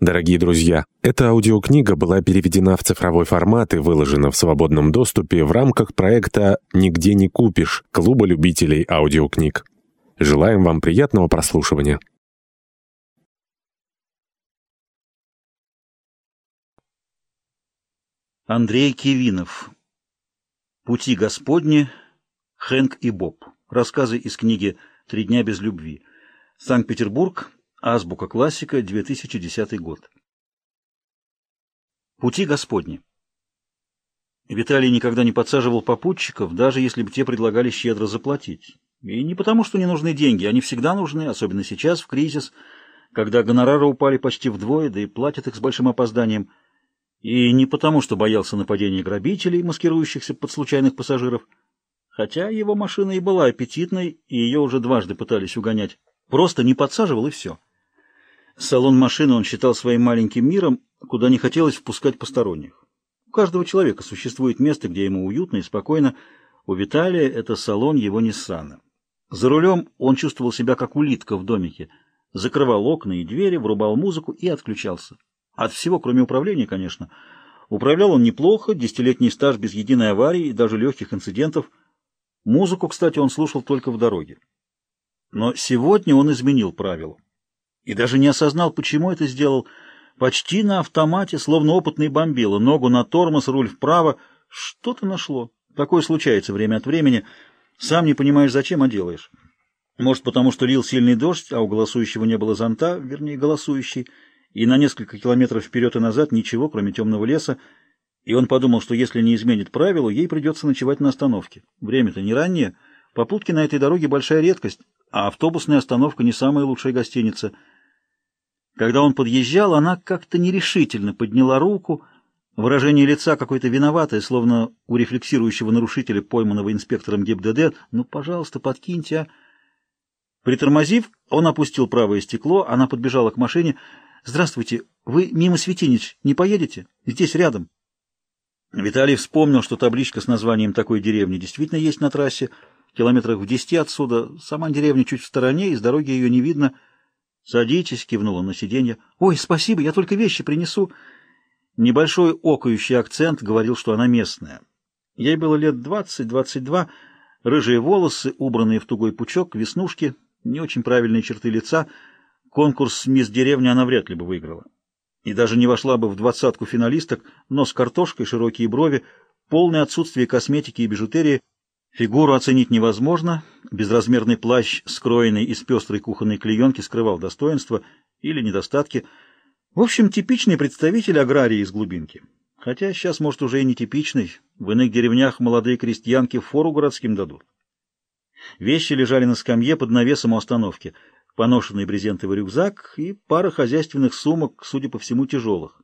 Дорогие друзья, эта аудиокнига была переведена в цифровой формат и выложена в свободном доступе в рамках проекта «Нигде не купишь» Клуба любителей аудиокниг. Желаем вам приятного прослушивания. Андрей Кивинов. «Пути Господни. Хэнк и Боб». Рассказы из книги «Три дня без любви». Санкт-Петербург. Азбука классика, 2010 год. Пути Господни. Виталий никогда не подсаживал попутчиков, даже если бы те предлагали щедро заплатить. И не потому, что не нужны деньги, они всегда нужны, особенно сейчас, в кризис, когда гонорары упали почти вдвое, да и платят их с большим опозданием. И не потому, что боялся нападения грабителей, маскирующихся под случайных пассажиров, хотя его машина и была аппетитной, и ее уже дважды пытались угонять. Просто не подсаживал, и все. Салон машины он считал своим маленьким миром, куда не хотелось впускать посторонних. У каждого человека существует место, где ему уютно и спокойно. У Виталия это салон его Ниссана. За рулем он чувствовал себя как улитка в домике. Закрывал окна и двери, врубал музыку и отключался. От всего, кроме управления, конечно. Управлял он неплохо, десятилетний стаж без единой аварии и даже легких инцидентов. Музыку, кстати, он слушал только в дороге. Но сегодня он изменил правила и даже не осознал, почему это сделал. Почти на автомате, словно опытный бомбила, ногу на тормоз, руль вправо. Что-то нашло. Такое случается время от времени. Сам не понимаешь, зачем, а делаешь. Может, потому что лил сильный дождь, а у голосующего не было зонта, вернее, голосующий, и на несколько километров вперед и назад ничего, кроме темного леса, и он подумал, что если не изменит правила, ей придется ночевать на остановке. Время-то не раннее, попутки на этой дороге большая редкость, а автобусная остановка не самая лучшая гостиница — когда он подъезжал, она как-то нерешительно подняла руку, выражение лица какое-то виноватое, словно у рефлексирующего нарушителя, пойманного инспектором ГИБДД. «Ну, пожалуйста, подкиньте, а...» Притормозив, он опустил правое стекло, она подбежала к машине. «Здравствуйте, вы мимо Светинич не поедете? Здесь рядом». Виталий вспомнил, что табличка с названием такой деревни действительно есть на трассе, километрах в десяти отсюда. Сама деревня чуть в стороне, из дороги ее не видно — «Садитесь», — кивнула на сиденье. «Ой, спасибо, я только вещи принесу». Небольшой окающий акцент говорил, что она местная. Ей было лет двадцать-двадцать два, рыжие волосы, убранные в тугой пучок, веснушки, не очень правильные черты лица. Конкурс «Мисс деревни» она вряд ли бы выиграла. И даже не вошла бы в двадцатку финалисток, но с картошкой, широкие брови, полное отсутствие косметики и бижутерии — Фигуру оценить невозможно, безразмерный плащ, скроенный из пестрой кухонной клеенки, скрывал достоинства или недостатки. В общем, типичный представитель аграрии из глубинки. Хотя сейчас, может, уже и не типичный. В иных деревнях молодые крестьянки фору городским дадут. Вещи лежали на скамье под навесом у остановки. Поношенный брезентовый рюкзак и пара хозяйственных сумок, судя по всему, тяжелых.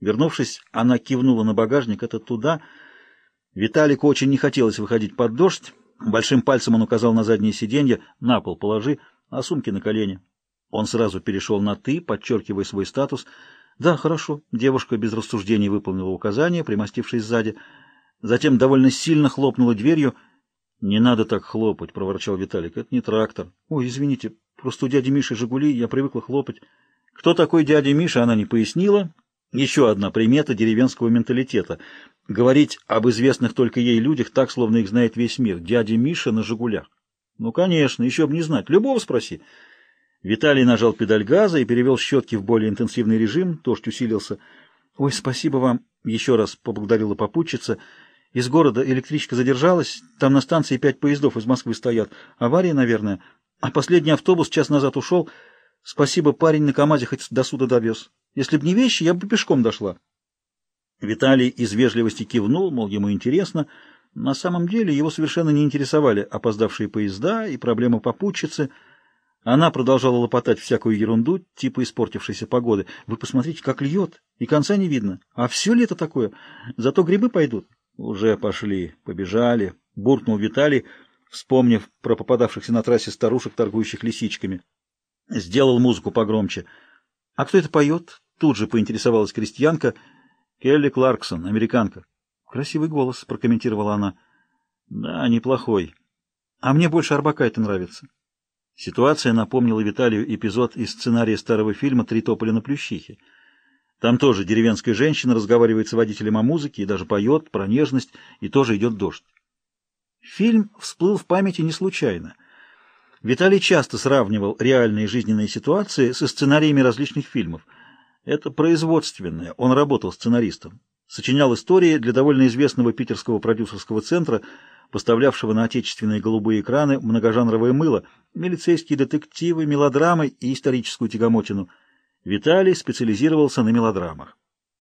Вернувшись, она кивнула на багажник. Это туда... Виталику очень не хотелось выходить под дождь. Большим пальцем он указал на заднее сиденье. «На пол положи, а сумки на колени». Он сразу перешел на «ты», подчеркивая свой статус. «Да, хорошо». Девушка без рассуждений выполнила указание, примостившись сзади. Затем довольно сильно хлопнула дверью. «Не надо так хлопать», — проворчал Виталик. «Это не трактор». «Ой, извините, просто у дяди Миши «Жигули», я привыкла хлопать». Кто такой дядя Миша, она не пояснила. Еще одна примета деревенского менталитета — Говорить об известных только ей людях так, словно их знает весь мир. Дядя Миша на «Жигулях». Ну, конечно, еще бы не знать. Любого спроси. Виталий нажал педаль газа и перевел щетки в более интенсивный режим. Дождь усилился. «Ой, спасибо вам!» — еще раз поблагодарила попутчица. «Из города электричка задержалась. Там на станции пять поездов из Москвы стоят. Авария, наверное. А последний автобус час назад ушел. Спасибо, парень на КамАЗе хоть до суда довез. Если б не вещи, я бы пешком дошла». Виталий из вежливости кивнул, мол, ему интересно. На самом деле его совершенно не интересовали опоздавшие поезда и проблемы попутчицы. Она продолжала лопотать всякую ерунду, типа испортившейся погоды. Вы посмотрите, как льет, и конца не видно. А все лето такое. Зато грибы пойдут. Уже пошли, побежали, буркнул Виталий, вспомнив про попадавшихся на трассе старушек, торгующих лисичками. Сделал музыку погромче. — А кто это поет? Тут же поинтересовалась крестьянка — Келли Кларксон, американка. Красивый голос, прокомментировала она. Да, неплохой. А мне больше Арбакайте нравится. Ситуация напомнила Виталию эпизод из сценария старого фильма «Три тополя на плющихе». Там тоже деревенская женщина разговаривает с водителем о музыке и даже поет про нежность, и тоже идет дождь. Фильм всплыл в памяти не случайно. Виталий часто сравнивал реальные жизненные ситуации со сценариями различных фильмов. Это производственное, он работал сценаристом. Сочинял истории для довольно известного питерского продюсерского центра, поставлявшего на отечественные голубые экраны многожанровое мыло, милицейские детективы, мелодрамы и историческую тягомотину. Виталий специализировался на мелодрамах.